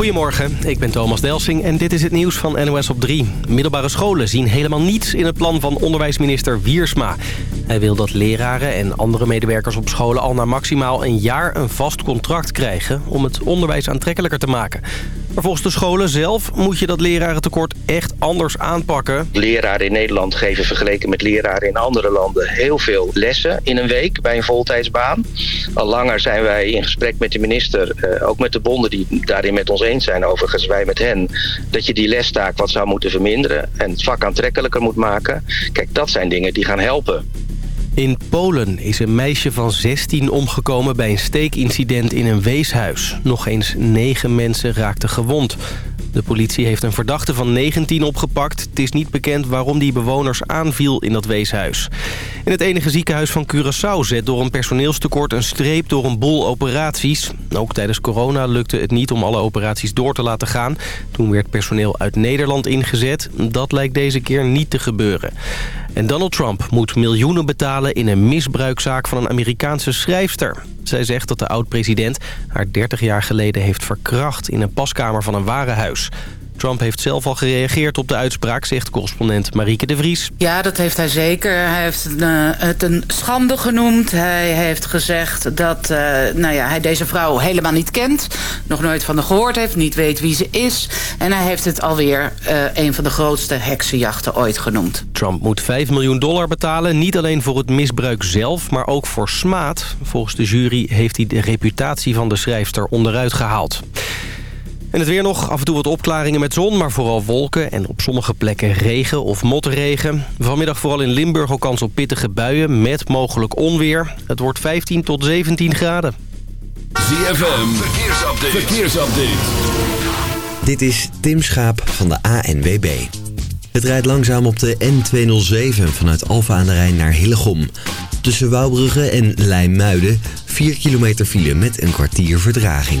Goedemorgen, ik ben Thomas Delsing en dit is het nieuws van NOS op 3. Middelbare scholen zien helemaal niets in het plan van onderwijsminister Wiersma. Hij wil dat leraren en andere medewerkers op scholen al na maximaal een jaar een vast contract krijgen... om het onderwijs aantrekkelijker te maken. Maar volgens de scholen zelf moet je dat lerarentekort echt anders aanpakken. Leraren in Nederland geven vergeleken met leraren in andere landen heel veel lessen in een week bij een voltijdsbaan. Al langer zijn wij in gesprek met de minister, eh, ook met de bonden die daarin met ons eens zijn, overigens wij met hen, dat je die lestaak wat zou moeten verminderen en het vak aantrekkelijker moet maken. Kijk, dat zijn dingen die gaan helpen. In Polen is een meisje van 16 omgekomen bij een steekincident in een weeshuis. Nog eens negen mensen raakten gewond. De politie heeft een verdachte van 19 opgepakt. Het is niet bekend waarom die bewoners aanviel in dat weeshuis. In het enige ziekenhuis van Curaçao zet door een personeelstekort een streep door een bol operaties. Ook tijdens corona lukte het niet om alle operaties door te laten gaan. Toen werd personeel uit Nederland ingezet. Dat lijkt deze keer niet te gebeuren. En Donald Trump moet miljoenen betalen in een misbruikzaak van een Amerikaanse schrijfster. Zij zegt dat de oud-president haar 30 jaar geleden heeft verkracht in een paskamer van een warenhuis. Trump heeft zelf al gereageerd op de uitspraak, zegt correspondent Marieke de Vries. Ja, dat heeft hij zeker. Hij heeft uh, het een schande genoemd. Hij heeft gezegd dat uh, nou ja, hij deze vrouw helemaal niet kent. Nog nooit van haar gehoord heeft, niet weet wie ze is. En hij heeft het alweer uh, een van de grootste heksenjachten ooit genoemd. Trump moet 5 miljoen dollar betalen. Niet alleen voor het misbruik zelf, maar ook voor smaad. Volgens de jury heeft hij de reputatie van de schrijfster onderuit gehaald. En het weer nog, af en toe wat opklaringen met zon, maar vooral wolken... en op sommige plekken regen of motregen. Vanmiddag vooral in Limburg ook kans op pittige buien met mogelijk onweer. Het wordt 15 tot 17 graden. ZFM, verkeersupdate. verkeersupdate. Dit is Tim Schaap van de ANWB. Het rijdt langzaam op de N207 vanuit Alfa aan de Rijn naar Hillegom. Tussen Wouwbrugge en Leimuiden 4 kilometer file met een kwartier vertraging.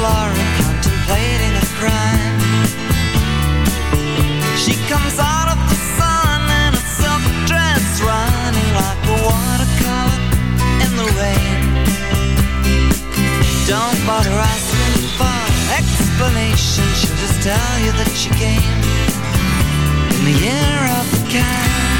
Year of the sun in a silver dress, running like a watercolor in the rain. Don't bother asking for an explanation. She'll just tell you that she came in the air of a cat.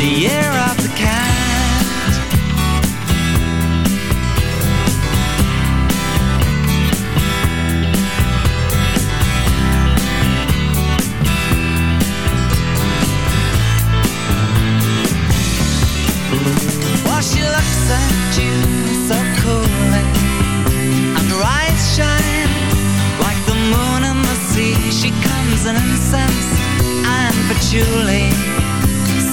the year of the cat. While she looks at you so coolly, and her eyes shine like the moon in the sea, she comes in incense and patchouli.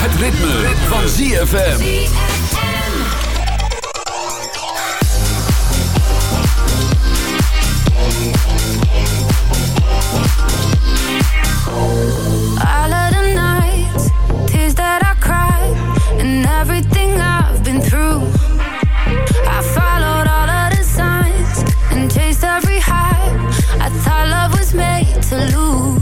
Het ritme, van ZFM. made to lose.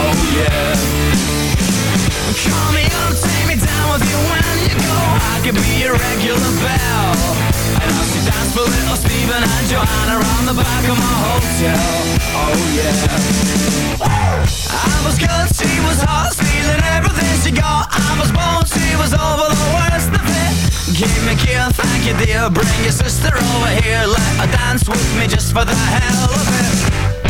Oh yeah Call me up, take me down with you. When you go I be your regular belle And I'll see for little Steven and Joanna Around the back of my hotel Oh yeah I was good, she was hot Stealing everything she got I was she was over the worst of it Give me gear, thank you dear. Bring your sister over here. Let her dance with me just for the hell of it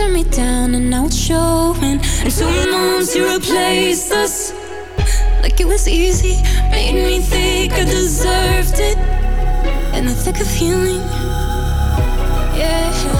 turn me down and now it's showing. In two months to replace us like it was easy. Made me think I deserved it in the thick of healing. Yeah.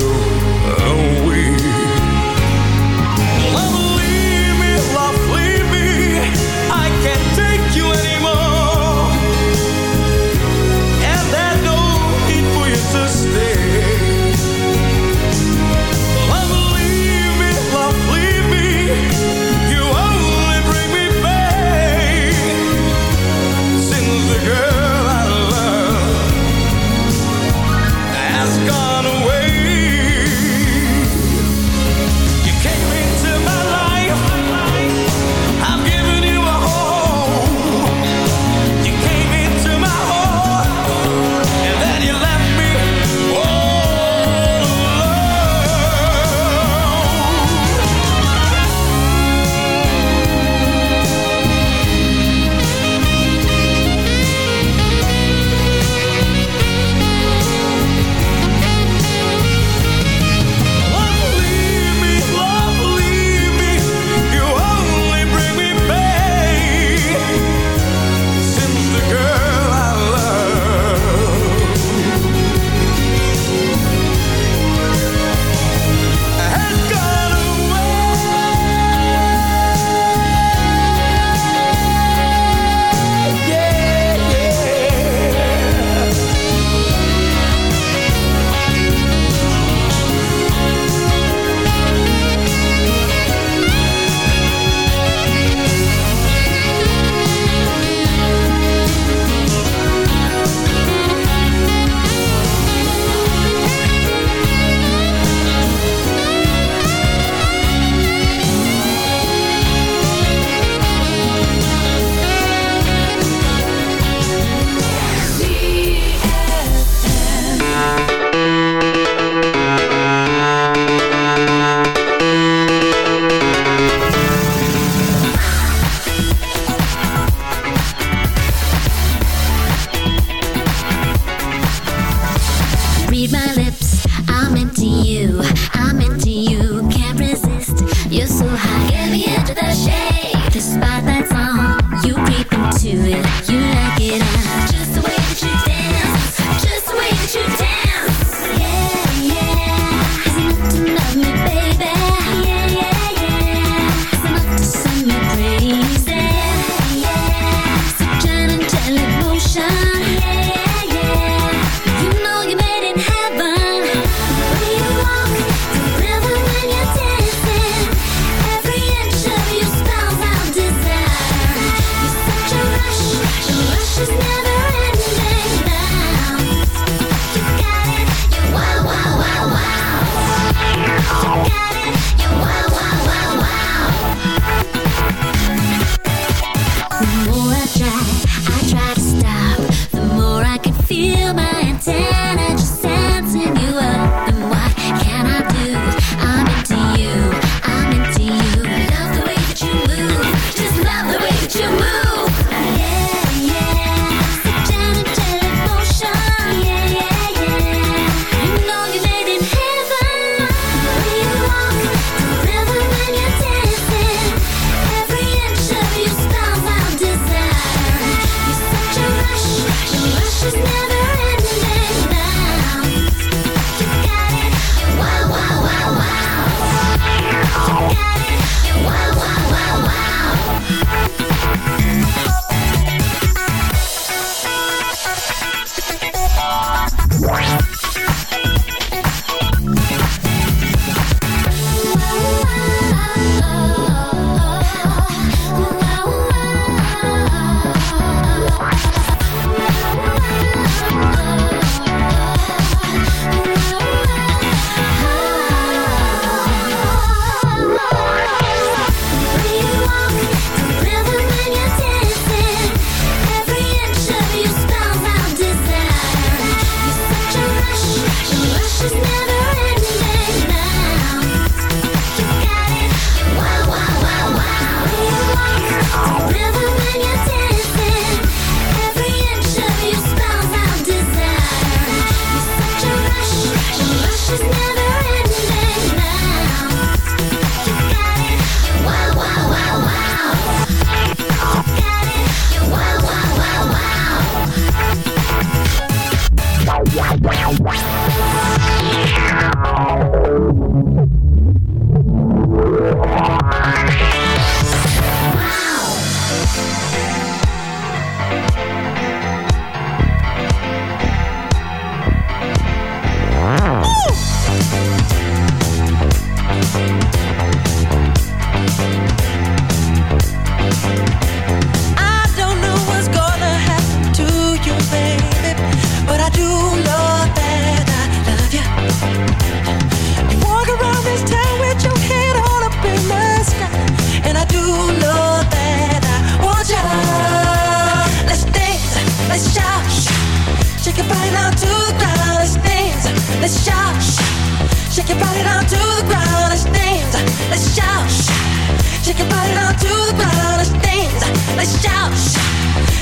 shake your body down to the ground. Let's dance, let's shout,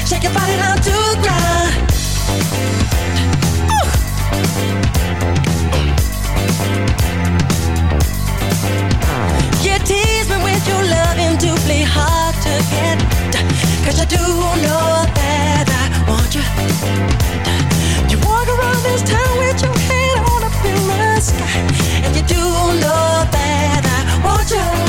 shake your body down to the ground. You tease me with your loving play hard to get. Cause I do know that I want you. You walk around this town with your head on up in the sky. And you do know that I want you.